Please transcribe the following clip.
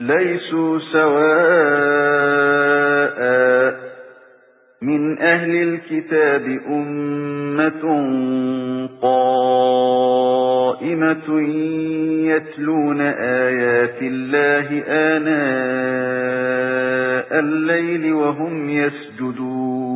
لَيْسُوا سَوَاءً مِنْ أَهْلِ الْكِتَابِ أُمَّةٌ قَائِمَةٌ يَتْلُونَ آيَاتِ اللَّهِ آنَاءَ اللَّيْلِ وَهُمْ يَسْجُدُونَ